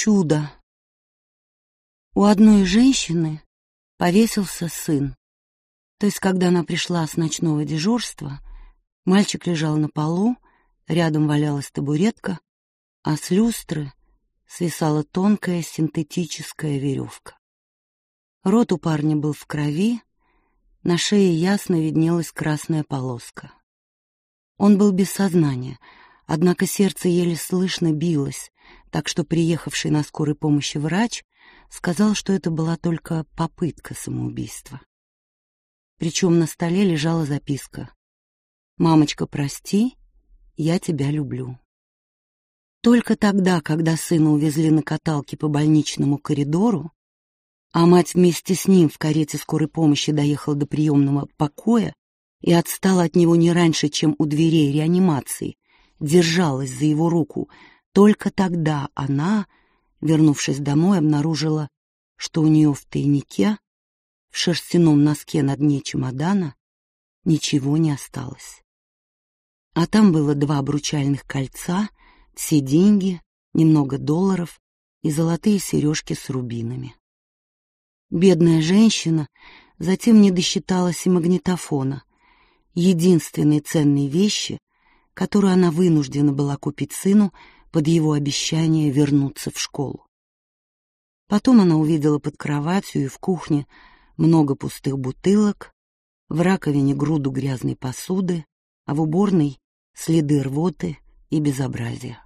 Чудо. У одной женщины повесился сын. То есть, когда она пришла с ночного дежурства, мальчик лежал на полу, рядом валялась табуретка, а с люстры свисала тонкая синтетическая веревка. Рот у парня был в крови, на шее ясно виднелась красная полоска. Он был без сознания, однако сердце еле слышно билось, так что приехавший на скорой помощи врач сказал, что это была только попытка самоубийства. Причем на столе лежала записка «Мамочка, прости, я тебя люблю». Только тогда, когда сына увезли на каталке по больничному коридору, а мать вместе с ним в карете скорой помощи доехала до приемного покоя и отстала от него не раньше, чем у дверей реанимации, держалась за его руку, только тогда она, вернувшись домой, обнаружила, что у нее в тайнике, в шерстяном носке на дне чемодана, ничего не осталось. А там было два обручальных кольца, все деньги, немного долларов и золотые сережки с рубинами. Бедная женщина затем не досчиталась и магнитофона, единственной ценной вещи, которую она вынуждена была купить сыну под его обещание вернуться в школу. Потом она увидела под кроватью и в кухне много пустых бутылок, в раковине груду грязной посуды, а в уборной — следы рвоты и безобразия.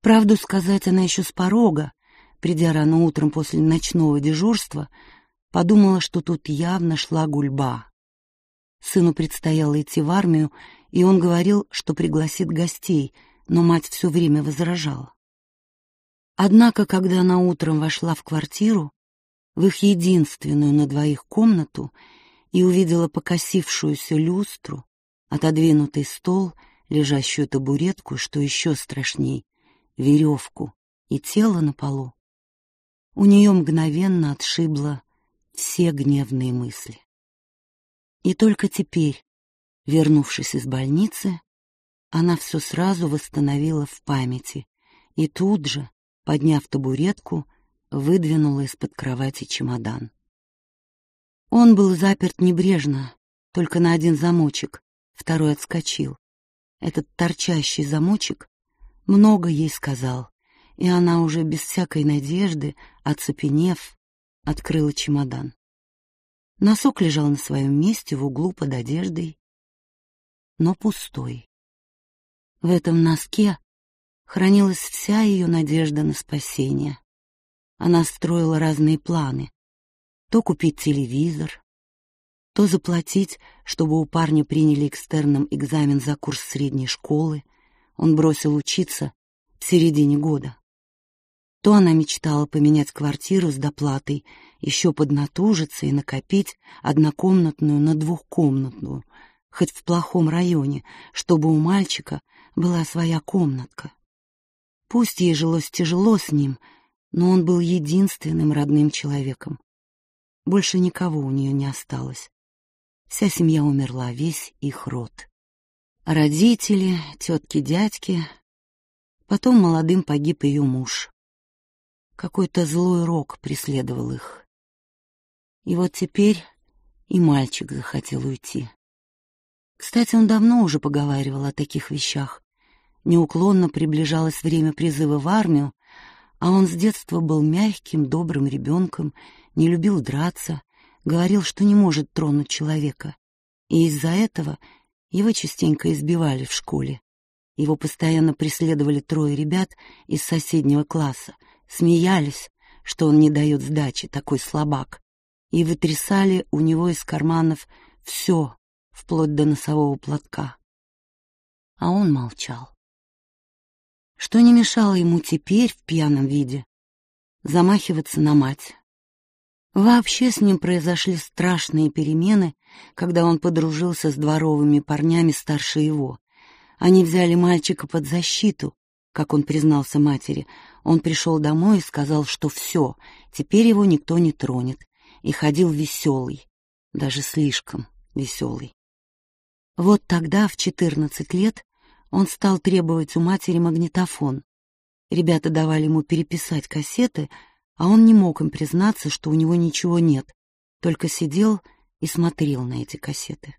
Правду сказать она еще с порога, придя рано утром после ночного дежурства, подумала, что тут явно шла гульба. Сыну предстояло идти в армию, и он говорил, что пригласит гостей — но мать все время возражала. Однако, когда она утром вошла в квартиру, в их единственную на двоих комнату, и увидела покосившуюся люстру, отодвинутый стол, лежащую табуретку, что еще страшней, веревку и тело на полу, у нее мгновенно отшибло все гневные мысли. И только теперь, вернувшись из больницы, она все сразу восстановила в памяти и тут же, подняв табуретку, выдвинула из-под кровати чемодан. Он был заперт небрежно, только на один замочек, второй отскочил. Этот торчащий замочек много ей сказал и она уже без всякой надежды, оцепенев, открыла чемодан. Носок лежал на своем месте в углу под одеждой, но пустой. В этом носке хранилась вся ее надежда на спасение. Она строила разные планы. То купить телевизор, то заплатить, чтобы у парня приняли экстерном экзамен за курс средней школы, он бросил учиться в середине года. То она мечтала поменять квартиру с доплатой, еще поднатужиться и накопить однокомнатную на двухкомнатную, хоть в плохом районе, чтобы у мальчика была своя комнатка. Пусть ей жилось тяжело с ним, но он был единственным родным человеком. Больше никого у нее не осталось. Вся семья умерла, весь их род. Родители, тетки, дядьки. Потом молодым погиб ее муж. Какой-то злой рок преследовал их. И вот теперь и мальчик захотел уйти. Кстати, он давно уже поговаривал о таких вещах. неуклонно приближалось время призыва в армию, а он с детства был мягким, добрым ребенком, не любил драться, говорил, что не может тронуть человека, и из-за этого его частенько избивали в школе. Его постоянно преследовали трое ребят из соседнего класса, смеялись, что он не дает сдачи, такой слабак, и вытрясали у него из карманов все, вплоть до носового платка. А он молчал. Что не мешало ему теперь в пьяном виде замахиваться на мать. Вообще с ним произошли страшные перемены, когда он подружился с дворовыми парнями старше его. Они взяли мальчика под защиту, как он признался матери, он пришел домой и сказал, что все, теперь его никто не тронет, и ходил веселый, даже слишком веселый. Вот тогда, в четырнадцать лет, Он стал требовать у матери магнитофон. Ребята давали ему переписать кассеты, а он не мог им признаться, что у него ничего нет, только сидел и смотрел на эти кассеты.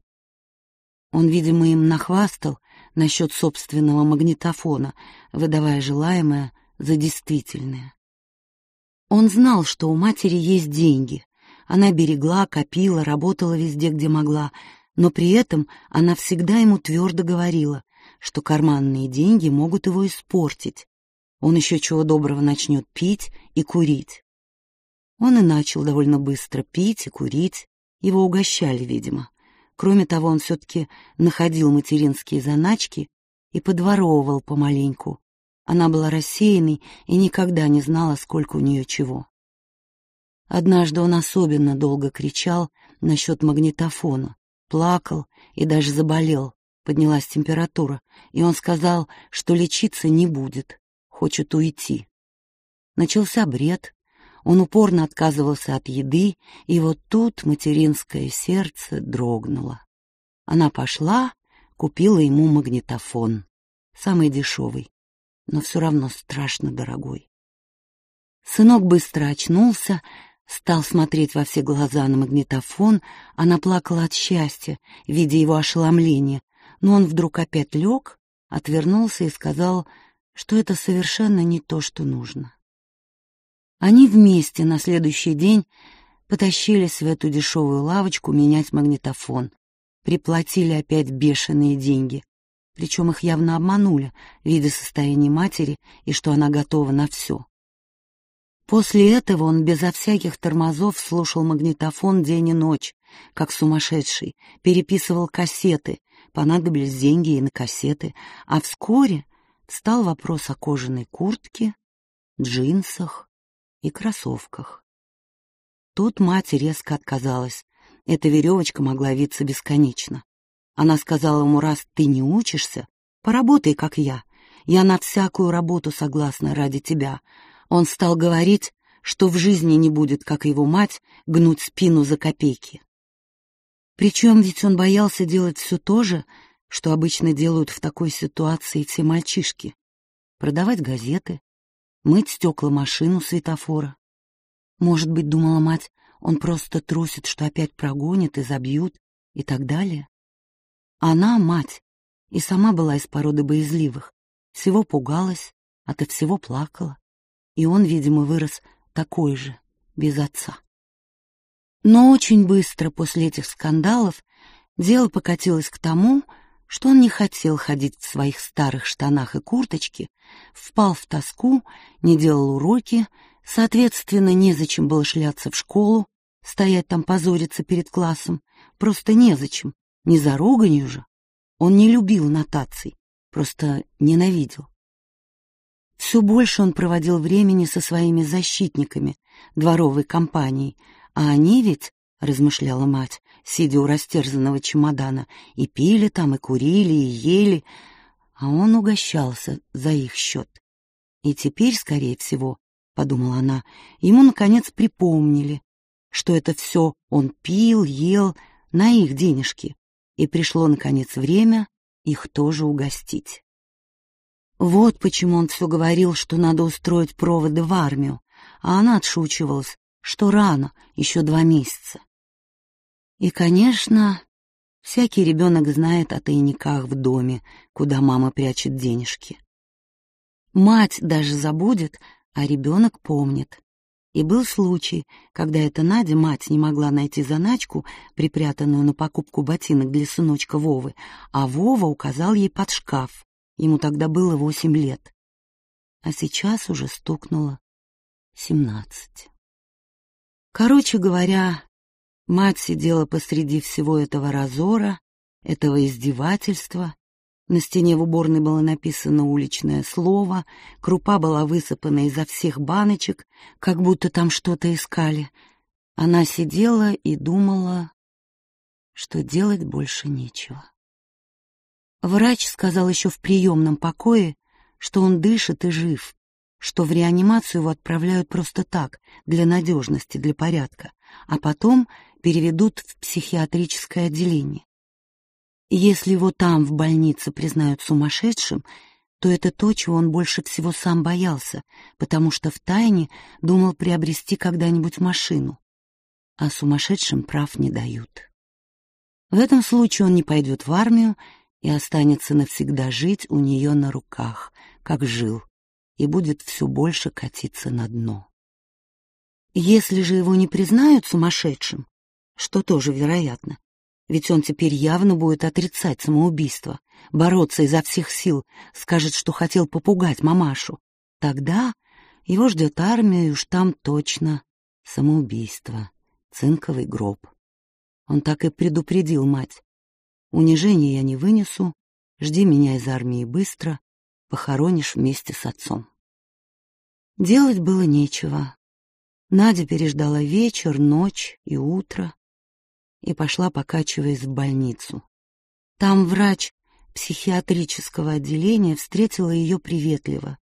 Он, видимо, им нахвастал насчет собственного магнитофона, выдавая желаемое за действительное. Он знал, что у матери есть деньги. Она берегла, копила, работала везде, где могла, но при этом она всегда ему твердо говорила что карманные деньги могут его испортить. Он еще чего доброго начнет пить и курить. Он и начал довольно быстро пить и курить. Его угощали, видимо. Кроме того, он все-таки находил материнские заначки и подворовывал помаленьку. Она была рассеянной и никогда не знала, сколько у нее чего. Однажды он особенно долго кричал насчет магнитофона, плакал и даже заболел, поднялась температура, и он сказал, что лечиться не будет, хочет уйти. Начался бред, он упорно отказывался от еды, и вот тут материнское сердце дрогнуло. Она пошла, купила ему магнитофон, самый дешевый, но все равно страшно дорогой. Сынок быстро очнулся, стал смотреть во все глаза на магнитофон, она плакала от счастья, видя его ошеломление, но он вдруг опять лег, отвернулся и сказал, что это совершенно не то, что нужно. Они вместе на следующий день потащились в эту дешевую лавочку менять магнитофон, приплатили опять бешеные деньги, причем их явно обманули, видя состояние матери и что она готова на все. После этого он безо всяких тормозов слушал магнитофон день и ночь, как сумасшедший, переписывал кассеты, понадобились деньги и на кассеты, а вскоре стал вопрос о кожаной куртке, джинсах и кроссовках. Тут мать резко отказалась. Эта веревочка могла виться бесконечно. Она сказала ему, раз ты не учишься, поработай, как я. Я на всякую работу согласна ради тебя. Он стал говорить, что в жизни не будет, как его мать, гнуть спину за копейки. Причем ведь он боялся делать все то же, что обычно делают в такой ситуации все мальчишки. Продавать газеты, мыть стекла машину светофора. Может быть, думала мать, он просто трусит, что опять прогонит и забьют и так далее. Она, мать, и сама была из породы боязливых, всего пугалась, ото всего плакала. И он, видимо, вырос такой же, без отца. Но очень быстро после этих скандалов дело покатилось к тому, что он не хотел ходить в своих старых штанах и курточке, впал в тоску, не делал уроки, соответственно, незачем было шляться в школу, стоять там позориться перед классом, просто незачем, не за руганью же. Он не любил нотаций, просто ненавидел. Все больше он проводил времени со своими защитниками, дворовой компанией, а они ведь, размышляла мать, сидя у растерзанного чемодана, и пили там, и курили, и ели, а он угощался за их счет. И теперь, скорее всего, подумала она, ему наконец припомнили, что это все он пил, ел на их денежки, и пришло наконец время их тоже угостить. Вот почему он все говорил, что надо устроить проводы в армию, а она отшучивалась, что рано, еще два месяца. И, конечно, всякий ребенок знает о тайниках в доме, куда мама прячет денежки. Мать даже забудет, а ребенок помнит. И был случай, когда эта Надя, мать, не могла найти заначку, припрятанную на покупку ботинок для сыночка Вовы, а Вова указал ей под шкаф. Ему тогда было восемь лет. А сейчас уже стукнуло семнадцать. Короче говоря, мать сидела посреди всего этого разора, этого издевательства. На стене в уборной было написано уличное слово, крупа была высыпана изо всех баночек, как будто там что-то искали. Она сидела и думала, что делать больше нечего. Врач сказал еще в приемном покое, что он дышит и жив, что в реанимацию его отправляют просто так, для надежности, для порядка, а потом переведут в психиатрическое отделение. Если его там, в больнице, признают сумасшедшим, то это то, чего он больше всего сам боялся, потому что втайне думал приобрести когда-нибудь машину. А сумасшедшим прав не дают. В этом случае он не пойдет в армию и останется навсегда жить у нее на руках, как жил и будет все больше катиться на дно. Если же его не признают сумасшедшим, что тоже вероятно, ведь он теперь явно будет отрицать самоубийство, бороться изо всех сил, скажет, что хотел попугать мамашу, тогда его ждет армия, и уж там точно самоубийство, цинковый гроб. Он так и предупредил мать. «Унижения я не вынесу, жди меня из армии быстро, похоронишь вместе с отцом. Делать было нечего. Надя переждала вечер, ночь и утро и пошла, покачиваясь, в больницу. Там врач психиатрического отделения встретила ее приветливо.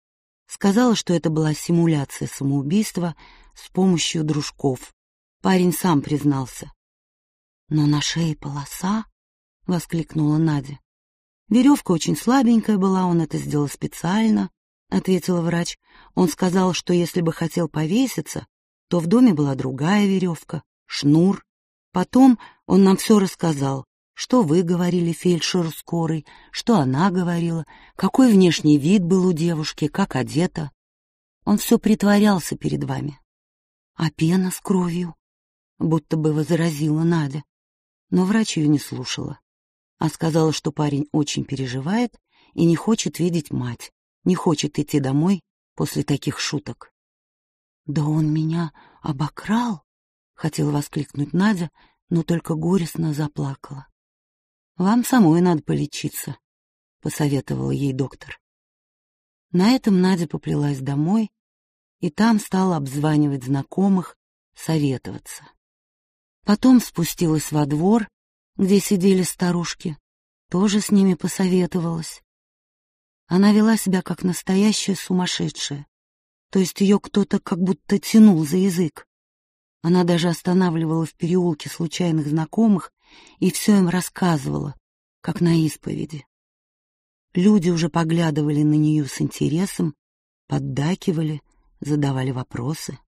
Сказала, что это была симуляция самоубийства с помощью дружков. Парень сам признался. «Но на шее полоса?» — воскликнула Надя. «Веревка очень слабенькая была, он это сделал специально», — ответила врач. Он сказал, что если бы хотел повеситься, то в доме была другая веревка, шнур. Потом он нам все рассказал, что вы говорили фельдшеру скорой, что она говорила, какой внешний вид был у девушки, как одета. Он все притворялся перед вами. А пена с кровью, будто бы возразила Надя. Но врач ее не слушала, а сказала, что парень очень переживает и не хочет видеть мать, не хочет идти домой после таких шуток. «Да он меня обокрал!» — хотела воскликнуть Надя, но только горестно заплакала. «Вам самой надо полечиться», — посоветовал ей доктор. На этом Надя поплелась домой и там стала обзванивать знакомых, советоваться. Потом спустилась во где сидели старушки, тоже с ними посоветовалась. Она вела себя как настоящая сумасшедшая. То есть ее кто-то как будто тянул за язык. Она даже останавливала в переулке случайных знакомых и все им рассказывала, как на исповеди. Люди уже поглядывали на нее с интересом, поддакивали, задавали вопросы.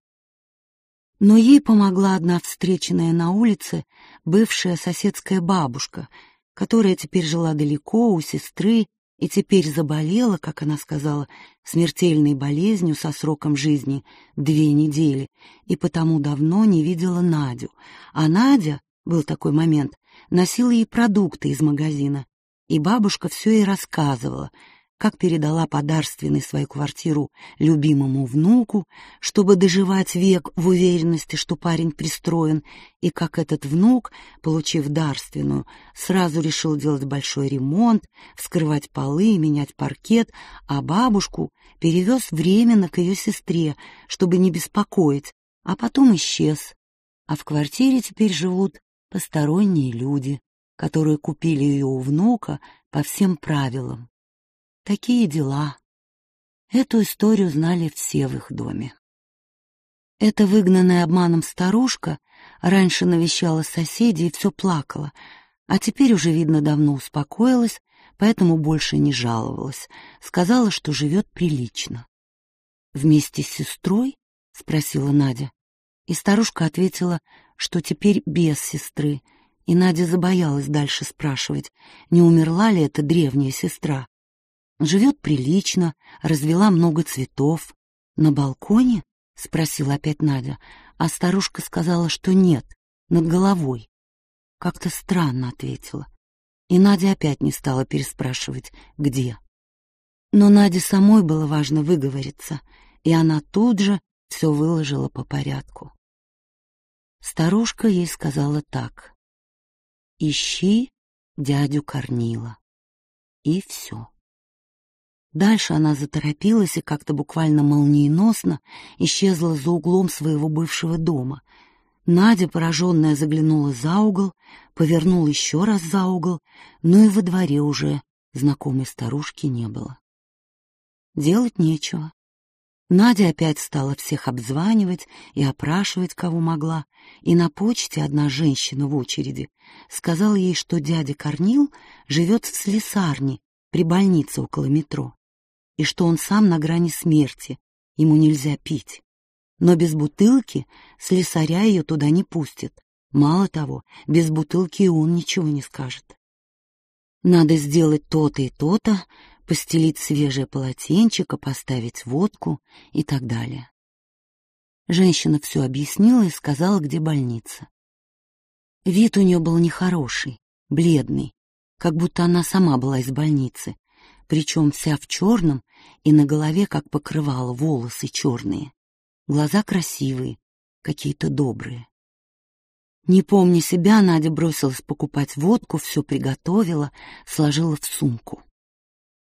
Но ей помогла одна встреченная на улице бывшая соседская бабушка, которая теперь жила далеко у сестры и теперь заболела, как она сказала, смертельной болезнью со сроком жизни две недели, и потому давно не видела Надю. А Надя, был такой момент, носила ей продукты из магазина, и бабушка все ей рассказывала — как передала подарственный свою квартиру любимому внуку, чтобы доживать век в уверенности, что парень пристроен, и как этот внук, получив дарственную, сразу решил делать большой ремонт, вскрывать полы, менять паркет, а бабушку перевез временно к ее сестре, чтобы не беспокоить, а потом исчез. А в квартире теперь живут посторонние люди, которые купили ее у внука по всем правилам такие дела. Эту историю знали все в их доме. Эта выгнанная обманом старушка раньше навещала соседей и все плакала, а теперь уже, видно, давно успокоилась, поэтому больше не жаловалась, сказала, что живет прилично. «Вместе с сестрой?» — спросила Надя. И старушка ответила, что теперь без сестры, и Надя забоялась дальше спрашивать, не умерла ли эта древняя сестра живет прилично, развела много цветов. На балконе? — спросила опять Надя, а старушка сказала, что нет, над головой. Как-то странно ответила. И Надя опять не стала переспрашивать, где. Но Наде самой было важно выговориться, и она тут же все выложила по порядку. Старушка ей сказала так. «Ищи дядю Корнила». И все. Дальше она заторопилась и как-то буквально молниеносно исчезла за углом своего бывшего дома. Надя, пораженная, заглянула за угол, повернула еще раз за угол, но и во дворе уже знакомой старушки не было. Делать нечего. Надя опять стала всех обзванивать и опрашивать, кого могла, и на почте одна женщина в очереди сказала ей, что дядя Корнил живет в слесарне при больнице около метро. и что он сам на грани смерти, ему нельзя пить. Но без бутылки слесаря ее туда не пустит. Мало того, без бутылки и он ничего не скажет. Надо сделать то-то и то-то, постелить свежее полотенчико, поставить водку и так далее. Женщина все объяснила и сказала, где больница. Вид у нее был нехороший, бледный, как будто она сама была из больницы, причем вся в черном, и на голове, как покрывало, волосы черные. Глаза красивые, какие-то добрые. Не помня себя, Надя бросилась покупать водку, все приготовила, сложила в сумку.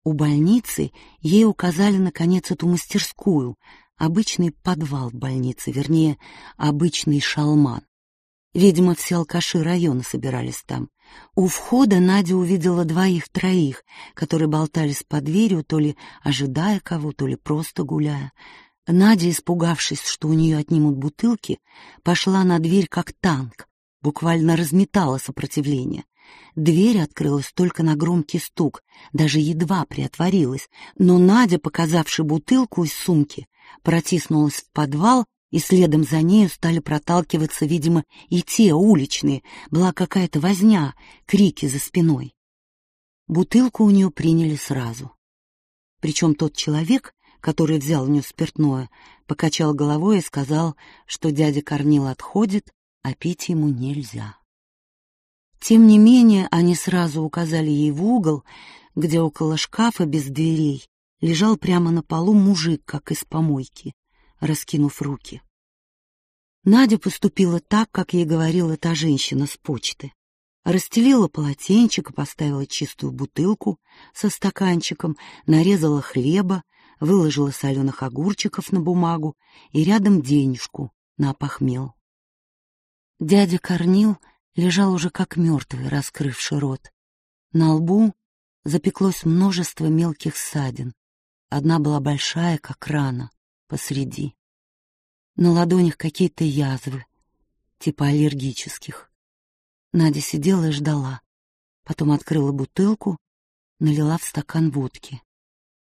У больницы ей указали, наконец, эту мастерскую, обычный подвал больницы, вернее, обычный шалман. Видимо, все алкаши района собирались там. У входа Надя увидела двоих-троих, которые болтались под дверью, то ли ожидая кого, то ли просто гуляя. Надя, испугавшись, что у нее отнимут бутылки, пошла на дверь как танк, буквально разметала сопротивление. Дверь открылась только на громкий стук, даже едва приотворилась, но Надя, показавши бутылку из сумки, протиснулась в подвал и следом за нею стали проталкиваться, видимо, и те уличные, была какая-то возня, крики за спиной. Бутылку у нее приняли сразу. Причем тот человек, который взял у нее спиртное, покачал головой и сказал, что дядя Корнил отходит, а пить ему нельзя. Тем не менее, они сразу указали ей в угол, где около шкафа без дверей лежал прямо на полу мужик, как из помойки, раскинув руки. Надя поступила так, как ей говорила та женщина с почты. Расстелила полотенчик и поставила чистую бутылку со стаканчиком, нарезала хлеба, выложила соленых огурчиков на бумагу и рядом денежку на опохмел. Дядя Корнил лежал уже как мертвый, раскрывший рот. На лбу запеклось множество мелких ссадин. Одна была большая, как рана посреди. На ладонях какие-то язвы, типа аллергических. Надя сидела и ждала. Потом открыла бутылку, налила в стакан водки.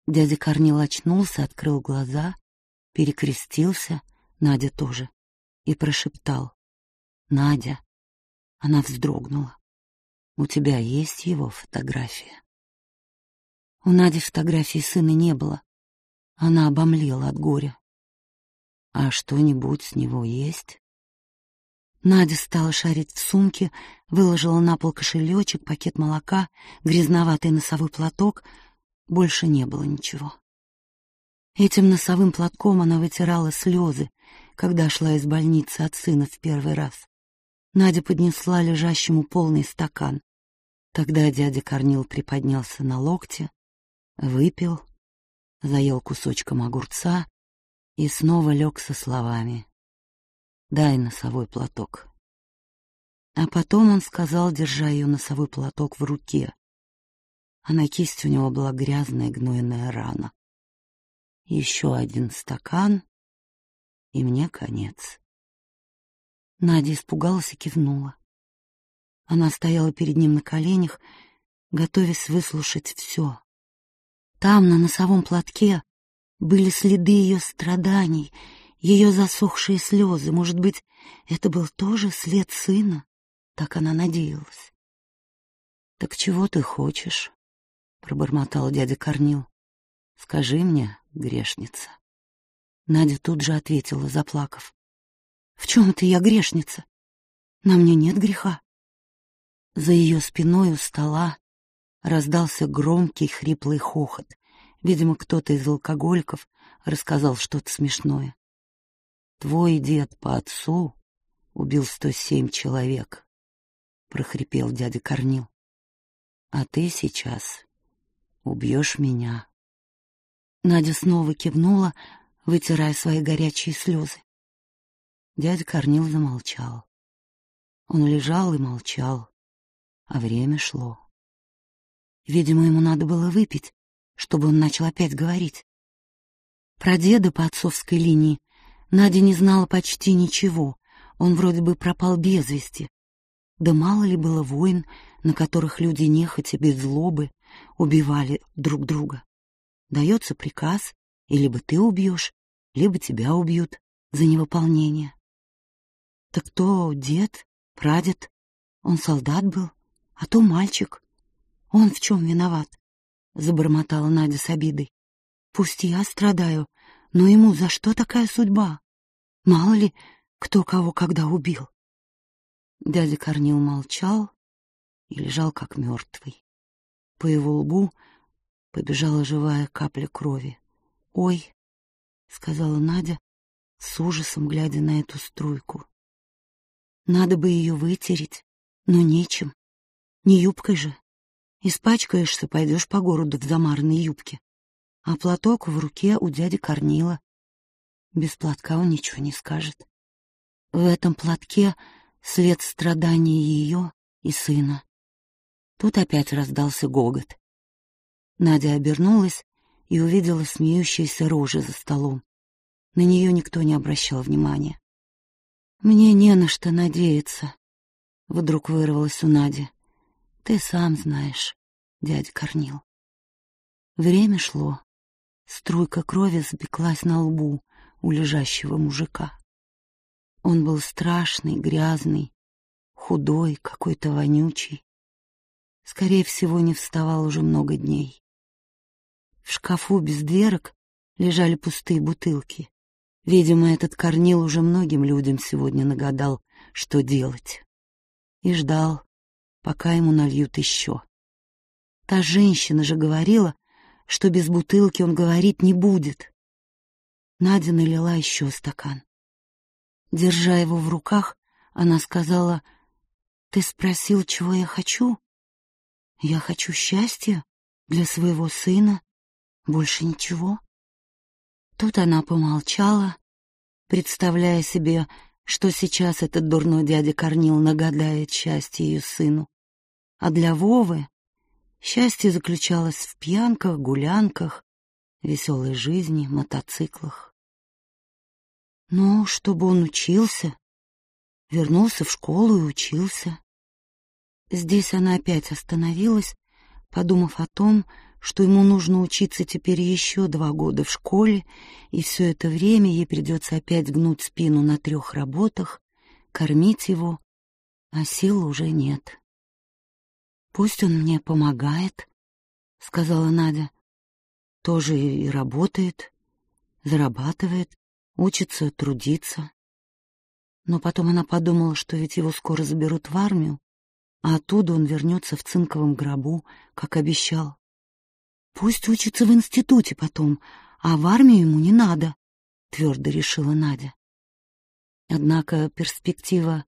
Дядя Корнил очнулся, открыл глаза, перекрестился, Надя тоже, и прошептал. «Надя!» Она вздрогнула. «У тебя есть его фотография?» У Нади фотографии сына не было, она обомлела от горя. «А что-нибудь с него есть?» Надя стала шарить в сумке, выложила на пол кошелечек, пакет молока, грязноватый носовой платок. Больше не было ничего. Этим носовым платком она вытирала слезы, когда шла из больницы от сына в первый раз. Надя поднесла лежащему полный стакан. Тогда дядя Корнил приподнялся на локте, выпил заел кусочком огурца и снова лег со словами «Дай носовой платок». А потом он сказал, держа ее носовой платок в руке, а на кисти у него была грязная гнойная рана. Еще один стакан, и мне конец. Надя испугалась и кивнула. Она стояла перед ним на коленях, готовясь выслушать все. Там, на носовом платке, были следы ее страданий, ее засохшие слезы. Может быть, это был тоже след сына? Так она надеялась. «Так чего ты хочешь?» — пробормотал дядя Корнил. «Скажи мне, грешница». Надя тут же ответила, заплакав. В чем это я грешница? На мне нет греха. За ее спиной у стола раздался громкий хриплый хохот. Видимо, кто-то из алкоголиков рассказал что-то смешное. Твой дед по отцу убил сто семь человек, прохрипел дядя Корнил. А ты сейчас убьешь меня. Надя снова кивнула, вытирая свои горячие слезы. Дядя Корнил замолчал. Он лежал и молчал, а время шло. Видимо, ему надо было выпить, чтобы он начал опять говорить. Про деда по отцовской линии Надя не знала почти ничего. Он вроде бы пропал без вести. Да мало ли было войн, на которых люди нехотя без злобы убивали друг друга. Дается приказ, и либо ты убьешь, либо тебя убьют за невыполнение. Так то дед, прадед, он солдат был, а то мальчик. Он в чем виноват? Забормотала Надя с обидой. Пусть я страдаю, но ему за что такая судьба? Мало ли, кто кого когда убил. Дядя Корнил молчал и лежал как мертвый. По его лбу побежала живая капля крови. «Ой!» — сказала Надя, с ужасом глядя на эту струйку. «Надо бы ее вытереть, но нечем. Не юбкой же. Испачкаешься, пойдешь по городу в замарной юбке. А платок в руке у дяди Корнила. Без платка он ничего не скажет. В этом платке след страданий ее и сына. Тут опять раздался гогот. Надя обернулась и увидела смеющиеся рожи за столом. На нее никто не дядя Корнил. Время шло. Струйка крови запеклась на лбу у лежащего мужика. Он был страшный, грязный, худой, какой-то вонючий. Скорее всего, не вставал уже много дней. В шкафу без дверок лежали пустые бутылки. Видимо, этот Корнил уже многим людям сегодня нагадал, что делать. И ждал, пока ему нальют еще. Та женщина же говорила, что без бутылки он говорить не будет. Надя налила еще стакан. Держа его в руках, она сказала, «Ты спросил, чего я хочу? Я хочу счастья для своего сына больше ничего. Тут она помолчала, представляя себе, что сейчас этот дурной дядя Корнил нагадает счастье ее сыну. А для Вовы счастье заключалось в пьянках, гулянках, веселой жизни, мотоциклах. Ну, чтобы он учился, вернулся в школу и учился. Здесь она опять остановилась, подумав о том, что ему нужно учиться теперь еще два года в школе, и все это время ей придется опять гнуть спину на трех работах, кормить его, а сил уже нет. «Пусть он мне помогает», — сказала Надя. «Тоже и работает, зарабатывает, учится трудиться». Но потом она подумала, что ведь его скоро заберут в армию, а оттуда он вернется в цинковом гробу, как обещал. Пусть учится в институте потом, а в армию ему не надо, твердо решила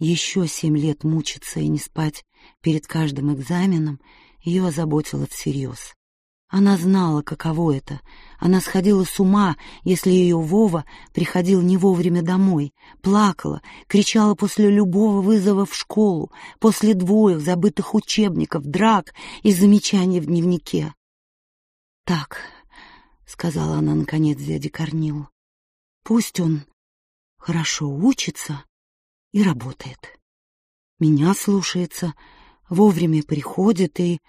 Надя. Однако перспектива еще семь лет мучиться и не спать перед каждым экзаменом ее озаботила всерьез. Она знала, каково это. Она сходила с ума, если ее Вова приходил не вовремя домой, плакала, кричала после любого вызова в школу, после двоих забытых учебников, драк и замечаний в дневнике. «Так», — сказала она наконец дяде Корнилу, — «пусть он хорошо учится и работает. Меня слушается, вовремя приходит и...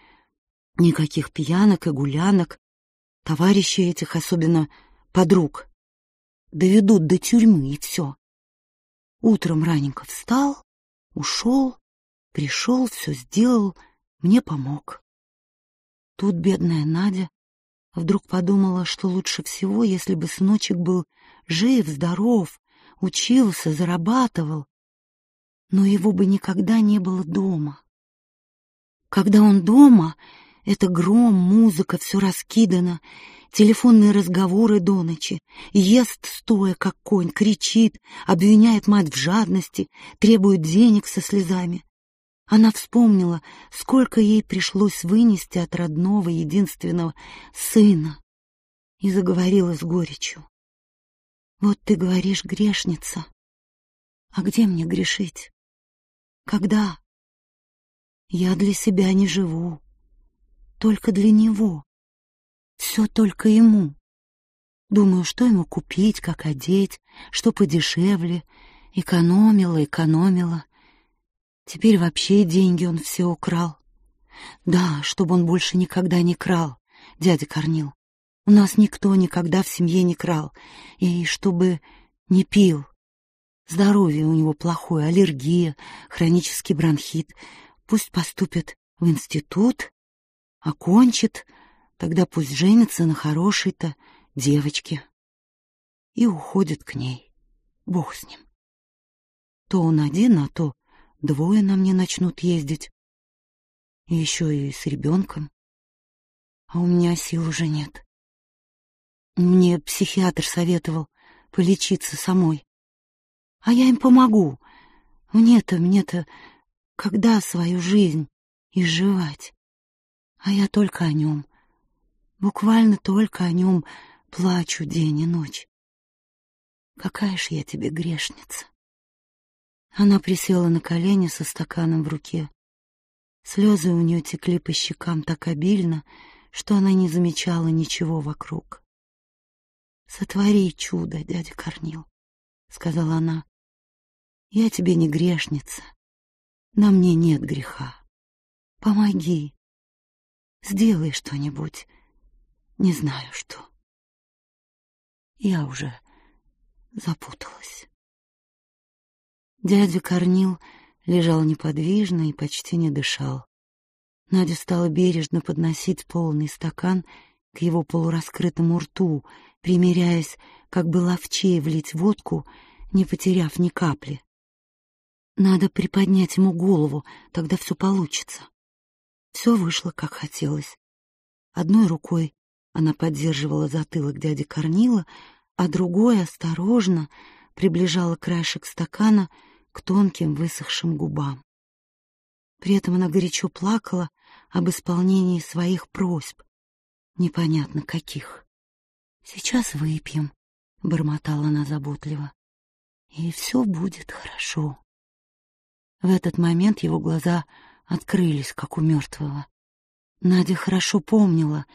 Никаких пьянок и гулянок, товарищей этих, особенно подруг. Доведут до тюрьмы и все. Утром раненько встал, ушел, пришел, все сделал, мне помог. Тут бедная Надя вдруг подумала, что лучше всего, если бы сыночек был жив, здоров, учился, зарабатывал, но его бы никогда не было дома. Когда он дома, это гром, музыка, все раскидано, телефонные разговоры до ночи, ест стоя, как конь, кричит, обвиняет мать в жадности, требует денег со слезами. Она вспомнила, сколько ей пришлось вынести от родного единственного сына, и заговорила с горечью. «Вот ты говоришь, грешница. А где мне грешить?» Когда? Я для себя не живу. Только для него. Все только ему. Думаю, что ему купить, как одеть, что подешевле. Экономила, экономила. Теперь вообще деньги он все украл. Да, чтобы он больше никогда не крал, дядя Корнил. У нас никто никогда в семье не крал. И чтобы не пил здоровье у него плохое, аллергия, хронический бронхит. Пусть поступит в институт, окончит, тогда пусть женится на хорошей-то девочке. И уходит к ней. Бог с ним. То он один, а то двое на мне начнут ездить. И еще и с ребенком. А у меня сил уже нет. Мне психиатр советовал полечиться самой. А я им помогу. Мне-то, мне-то, когда свою жизнь изживать? А я только о нем, буквально только о нем плачу день и ночь. Какая ж я тебе грешница. Она присела на колени со стаканом в руке. Слезы у нее текли по щекам так обильно, что она не замечала ничего вокруг. «Сотвори чудо, дядя Корнил», — сказала она. «Я тебе не грешница, на мне нет греха. Помоги, сделай что-нибудь, не знаю что». Я уже запуталась. Дядя Корнил лежал неподвижно и почти не дышал. Надя его полураскрытому рту, примеряясь, как бы ловчее влить водку, не потеряв ни капли. Надо приподнять ему голову, тогда все получится. Все вышло, как хотелось. Одной рукой она поддерживала затылок дяди Корнила, а другой осторожно приближала краешек стакана к тонким высохшим губам. При этом она горячо плакала об исполнении своих просьб, непонятно каких. «Сейчас выпьем», — бормотала она заботливо, — «и все будет хорошо». В этот момент его глаза открылись, как у мертвого. Надя хорошо помнила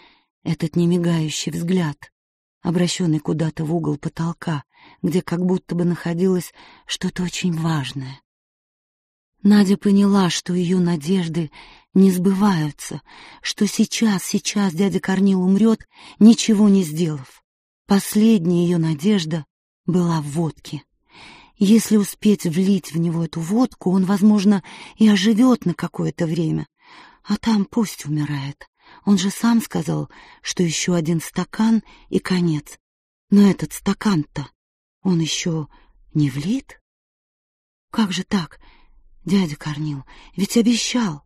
этот немигающий взгляд, обращенный куда-то в угол потолка, где как будто бы находилось что-то очень важное. Надя поняла, что ее надежды не сбываются, что сейчас, сейчас дядя Корнил умрет, ничего не сделав. Последняя ее надежда была в водке. Если успеть влить в него эту водку, он, возможно, и оживет на какое-то время. А там пусть умирает. Он же сам сказал, что еще один стакан и конец. Но этот стакан-то он еще не влит? Как же так? дядя Корнил, ведь обещал.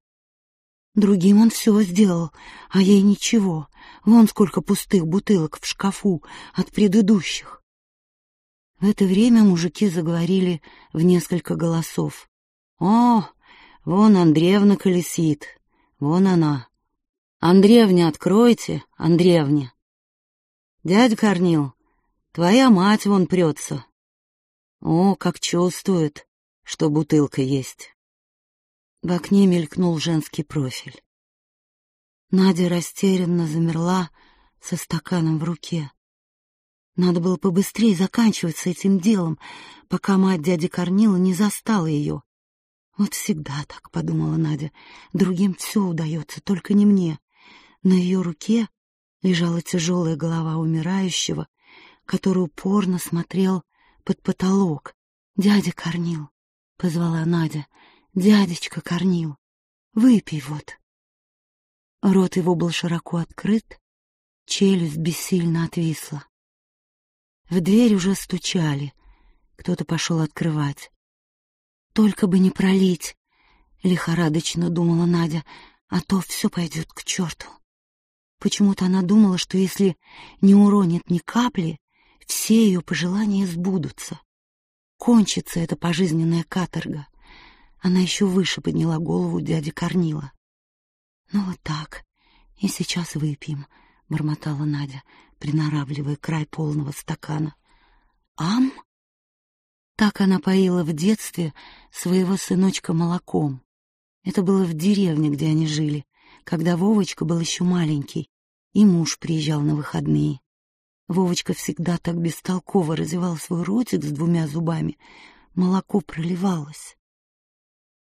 Другим он все сделал, а ей ничего. Вон сколько пустых бутылок в шкафу от предыдущих. В это время мужики заговорили в несколько голосов. «О, вон Андреевна колесит, вон она, Андреевне откройте, Андреевне. Дядя Корнил, твоя мать вон прется. О, как чувствует, что бутылка есть. В окне мелькнул женский профиль. Надя растерянно замерла со стаканом в руке. Надо было побыстрее заканчивать с этим делом, пока мать дяди Корнила не застала ее. Вот всегда так, — подумала Надя, — другим все удается, только не мне. На ее руке лежала тяжелая голова умирающего, который упорно смотрел под потолок. Дядя Корнил. позвала Надя. «Дядечка Корнил, выпей вот!» Рот его был широко открыт, челюсть бессильно отвисла. В дверь уже стучали, кто-то пошел открывать. «Только бы не пролить!» — лихорадочно думала Надя, «а то все пойдет к черту!» Почему-то она думала, что если не уронит ни капли, все ее пожелания сбудутся. кончится эта пожизненная каторга. Она еще выше подняла голову дяди Корнила. «Ну вот так. И сейчас выпьем», — бормотала Надя, приноравливая край полного стакана. «Ам?» Так она поила в детстве своего сыночка молоком. Это было в деревне, где они жили, когда Вовочка был еще маленький, и муж приезжал на выходные. Вовочка всегда так бестолково разевал свой ротик с двумя зубами. Молоко проливалось.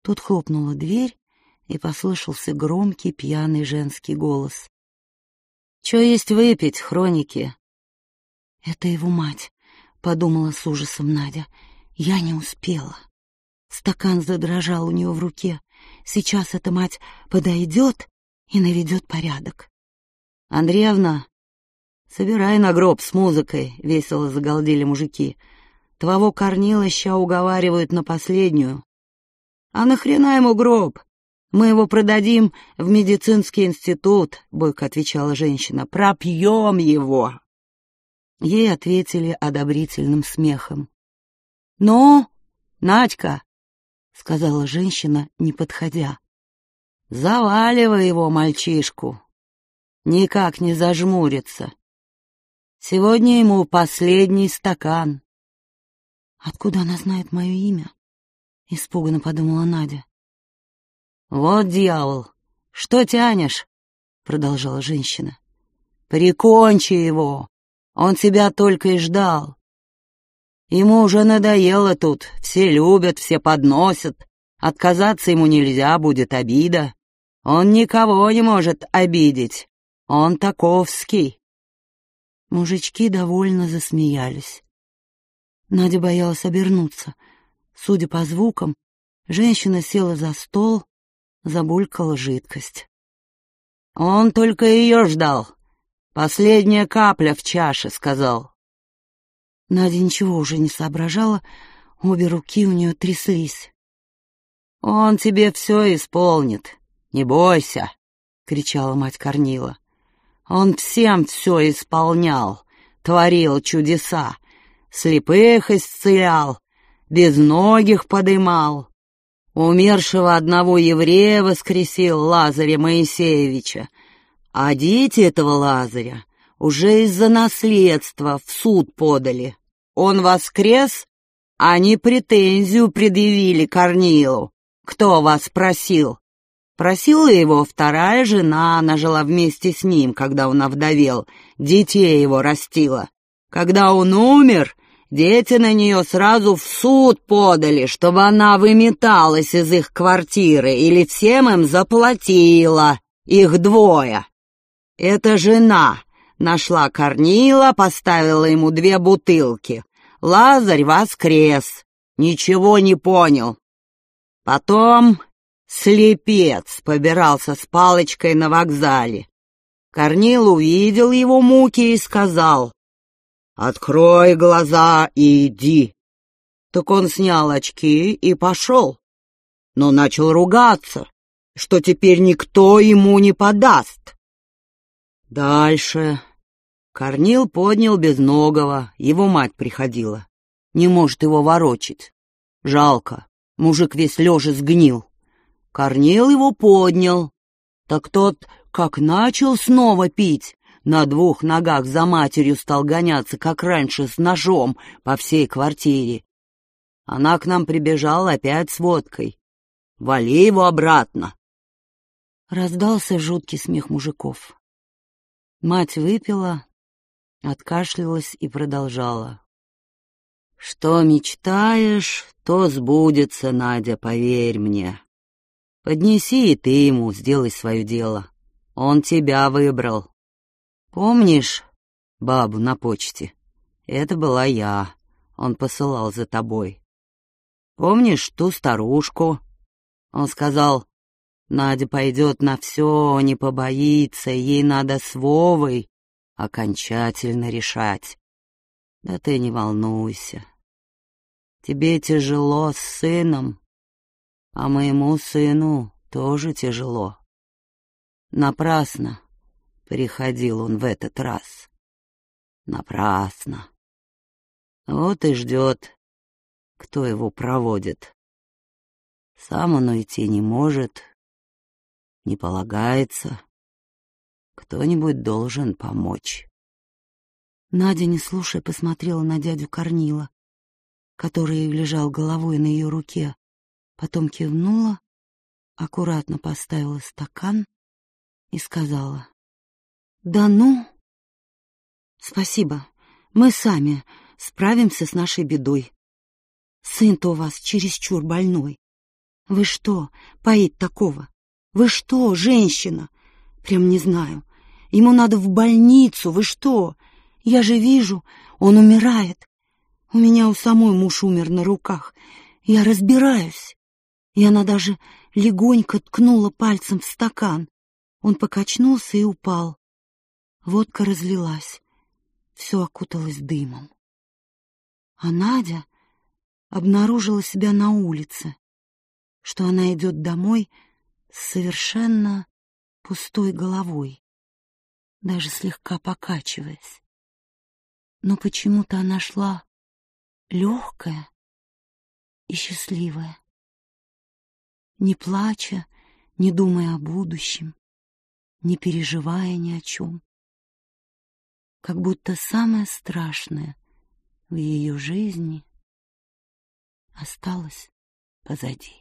Тут хлопнула дверь, и послышался громкий пьяный женский голос. «Чё есть выпить, хроники?» «Это его мать», — подумала с ужасом Надя. «Я не успела». Стакан задрожал у нее в руке. Сейчас эта мать подойдет и наведет порядок. «Андреевна, Собирай на гроб с музыкой», — весело загалдели мужики. «Твоего корнила уговаривают на последнюю». «А нахрена ему гроб? Мы его продадим в медицинский институт», — бойко отвечала женщина. «Пропьем его!» Ей ответили одобрительным смехом. «Ну, Надька!» — сказала женщина, не подходя. «Заваливай его, мальчишку! Никак не зажмурится!» Сегодня ему последний стакан. Откуда она знает мое имя? Испуганно подумала Надя. Вот дьявол, что тянешь? Продолжала женщина. Прикончи его, он тебя только и ждал. Ему уже надоело тут, все любят, все подносят. Отказаться ему нельзя, будет обида. Он никого не может обидеть. Он таковский. Мужички довольно засмеялись. Надя боялась обернуться. Судя по звукам, женщина села за стол, забулькала жидкость. «Он только ее ждал. Последняя капля в чаше», — сказал. Надя ничего уже не соображала, обе руки у нее тряслись. «Он тебе все исполнит, не бойся», — кричала мать Корнила. Он всем все исполнял, творил чудеса, слепых исцелял, безногих подымал. Умершего одного еврея воскресил Лазаря Моисеевича, а дети этого Лазаря уже из-за наследства в суд подали. Он воскрес, они претензию предъявили Корнилу. Кто вас просил? Просила его вторая жена, она жила вместе с ним, когда он овдовел, детей его растила. Когда он умер, дети на нее сразу в суд подали, чтобы она выметалась из их квартиры или всем им заплатила, их двое. Эта жена нашла Корнила, поставила ему две бутылки. Лазарь воскрес, ничего не понял. Потом Слепец побирался с палочкой на вокзале. Корнил увидел его муки и сказал, «Открой глаза и иди». Так он снял очки и пошел, но начал ругаться, что теперь никто ему не подаст. Дальше Корнил поднял безногого, его мать приходила. Не может его ворочить. Жалко, мужик весь лежа сгнил. Корнил его поднял. Так тот, как начал снова пить, на двух ногах за матерью стал гоняться, как раньше, с ножом по всей квартире. Она к нам прибежала опять с водкой. «Вали его обратно!» Раздался жуткий смех мужиков. Мать выпила, откашлялась и продолжала. «Что мечтаешь, то сбудется, Надя, поверь мне. Поднеси и ты ему, сделай свое дело. Он тебя выбрал. Помнишь бабу на почте? Это была я. Он посылал за тобой. Помнишь ту старушку? Он сказал, Надя пойдет на все, не побоится, ей надо с Вовой окончательно решать. Да ты не волнуйся. Тебе тяжело с сыном, а моему сыну тоже тяжело. Напрасно приходил он в этот раз. Напрасно. Вот и ждет, кто его проводит. Сам он уйти не может, не полагается. Кто-нибудь должен помочь. Надя, не слушая, посмотрела на дядю Корнила, который лежал головой на ее руке, потом кивнула, аккуратно поставила стакан и сказала, да ну? Спасибо. Мы сами справимся с нашей бедой. Сын-то у вас чересчур больной. Вы что, поить такого? Вы что, женщина? Прям не знаю. Ему надо в больницу. Вы что? Я же вижу, он умирает. У меня у самой муж умер на руках. Я разбираюсь. И она даже легонько ткнула пальцем в стакан. Он покачнулся и упал. Водка разлилась. Все окуталось дымом. А Надя обнаружила себя на улице, что она идет домой с совершенно пустой головой, даже слегка покачиваясь. Но почему-то не плача, не думая о будущем, не переживая ни о чем. Как будто самое страшное в ее жизни осталось позади.